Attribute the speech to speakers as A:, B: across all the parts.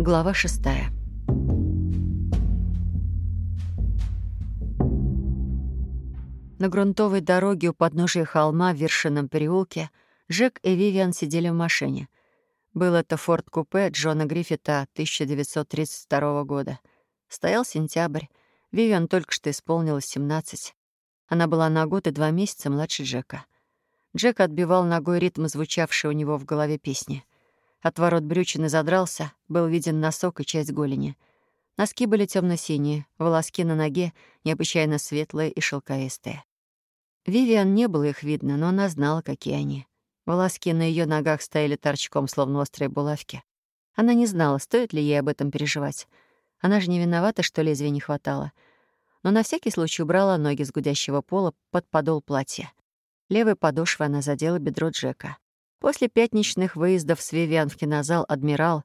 A: Глава шестая. На грунтовой дороге у подножия холма в вершинном переулке Джек и Вивиан сидели в машине. Был это форт-купе Джона Гриффита 1932 года. Стоял сентябрь. Вивиан только что исполнилось 17. Она была на год и два месяца младше Джека. Джек отбивал ногой ритм, звучавший у него в голове песни. От ворот брючины задрался, был виден носок и часть голени. Носки были темно синие волоски на ноге необычайно светлые и шелковистые. Вивиан не было их видно, но она знала, какие они. Волоски на ее ногах стояли торчком, словно острые булавки. Она не знала, стоит ли ей об этом переживать. Она же не виновата, что лезвия не хватало. Но на всякий случай убрала ноги с гудящего пола под подол платья. Левой подошвой она задела бедро Джека. После пятничных выездов с Вивиан в кинозал «Адмирал»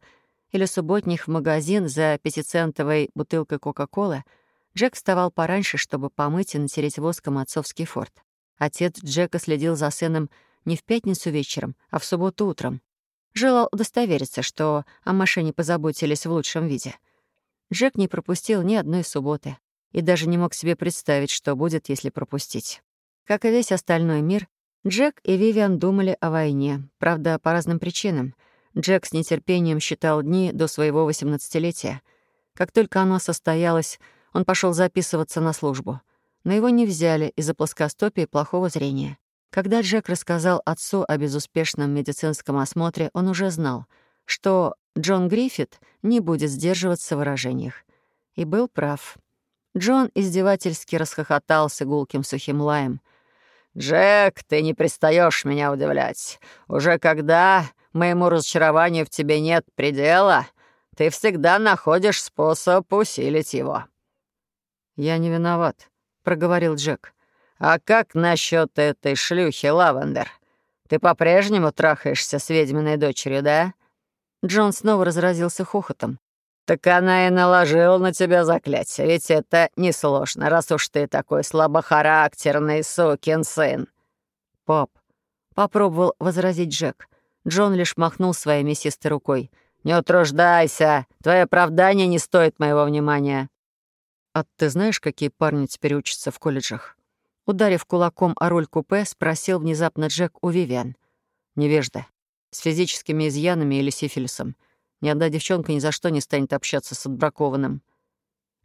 A: или субботних в магазин за пятицентовой бутылкой Кока-Колы, Джек вставал пораньше, чтобы помыть и натереть воском отцовский форт. Отец Джека следил за сыном не в пятницу вечером, а в субботу утром. Желал удостовериться, что о машине позаботились в лучшем виде. Джек не пропустил ни одной субботы и даже не мог себе представить, что будет, если пропустить. Как и весь остальной мир, Джек и Вивиан думали о войне, правда, по разным причинам. Джек с нетерпением считал дни до своего восемнадцатилетия. Как только оно состоялось, он пошел записываться на службу. Но его не взяли из-за плоскостопия и плохого зрения. Когда Джек рассказал отцу о безуспешном медицинском осмотре, он уже знал, что Джон Гриффит не будет сдерживаться в выражениях. И был прав. Джон издевательски расхохотался гулким сухим лаем — «Джек, ты не пристаешь меня удивлять. Уже когда моему разочарованию в тебе нет предела, ты всегда находишь способ усилить его». «Я не виноват», — проговорил Джек. «А как насчет этой шлюхи, Лавендер? Ты по-прежнему трахаешься с ведьминой дочерью, да?» Джон снова разразился хохотом. «Так она и наложила на тебя заклятие, ведь это несложно, раз уж ты такой слабохарактерный сукин сын». «Пап», — попробовал возразить Джек. Джон лишь махнул своей мясистой рукой. «Не утруждайся, твое оправдание не стоит моего внимания». «А ты знаешь, какие парни теперь учатся в колледжах?» Ударив кулаком о руль купе, спросил внезапно Джек у Вивиан. «Невежда. С физическими изъянами или сифилисом. Ни одна девчонка ни за что не станет общаться с отбракованным.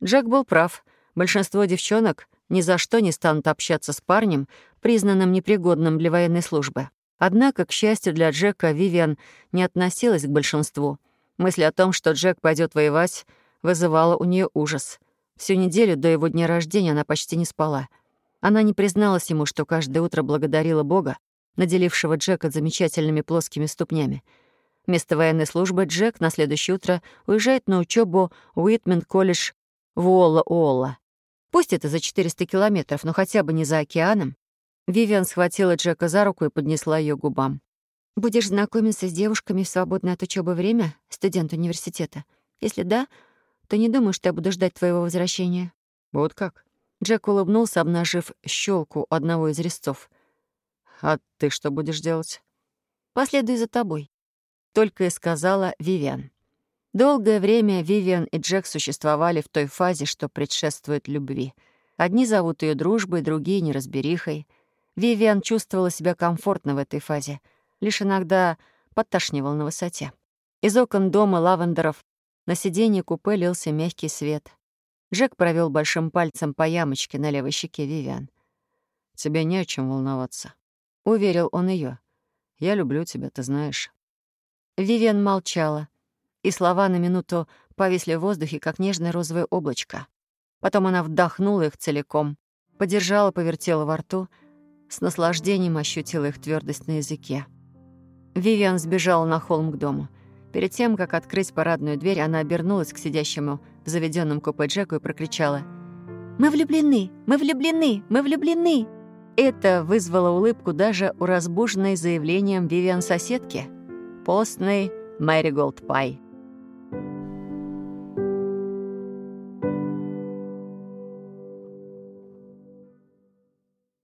A: Джек был прав. Большинство девчонок ни за что не станут общаться с парнем, признанным непригодным для военной службы. Однако, к счастью для Джека, Вивиан не относилась к большинству. Мысль о том, что Джек пойдет воевать, вызывала у нее ужас. Всю неделю до его дня рождения она почти не спала. Она не призналась ему, что каждое утро благодарила Бога, наделившего Джека замечательными плоскими ступнями — Вместо военной службы Джек на следующее утро уезжает на учебу в Уитмен-колледж в Уолла-Уолла. Пусть это за 400 километров, но хотя бы не за океаном. Вивиан схватила Джека за руку и поднесла ее к губам. «Будешь знакомиться с девушками в свободное от учебы время, студент университета? Если да, то не думаю, что я буду ждать твоего возвращения». «Вот как?» Джек улыбнулся, обнажив щелку одного из резцов. «А ты что будешь делать?» «Последую за тобой только и сказала Вивиан. Долгое время Вивиан и Джек существовали в той фазе, что предшествует любви. Одни зовут ее дружбой, другие — неразберихой. Вивиан чувствовала себя комфортно в этой фазе, лишь иногда подташнивал на высоте. Из окон дома лавендеров на сиденье купе лился мягкий свет. Джек провел большим пальцем по ямочке на левой щеке Вивиан. «Тебе не о чем волноваться», — уверил он ее. «Я люблю тебя, ты знаешь». Вивиан молчала, и слова на минуту повисли в воздухе, как нежное розовое облачко. Потом она вдохнула их целиком, подержала, повертела во рту, с наслаждением ощутила их твердость на языке. Вивиан сбежала на холм к дому. Перед тем, как открыть парадную дверь, она обернулась к сидящему в заведенном купе Джеку и прокричала «Мы влюблены! Мы влюблены! Мы влюблены!» Это вызвало улыбку даже у разбуженной заявлением Вивиан соседки — постный Мэри Голд Пай.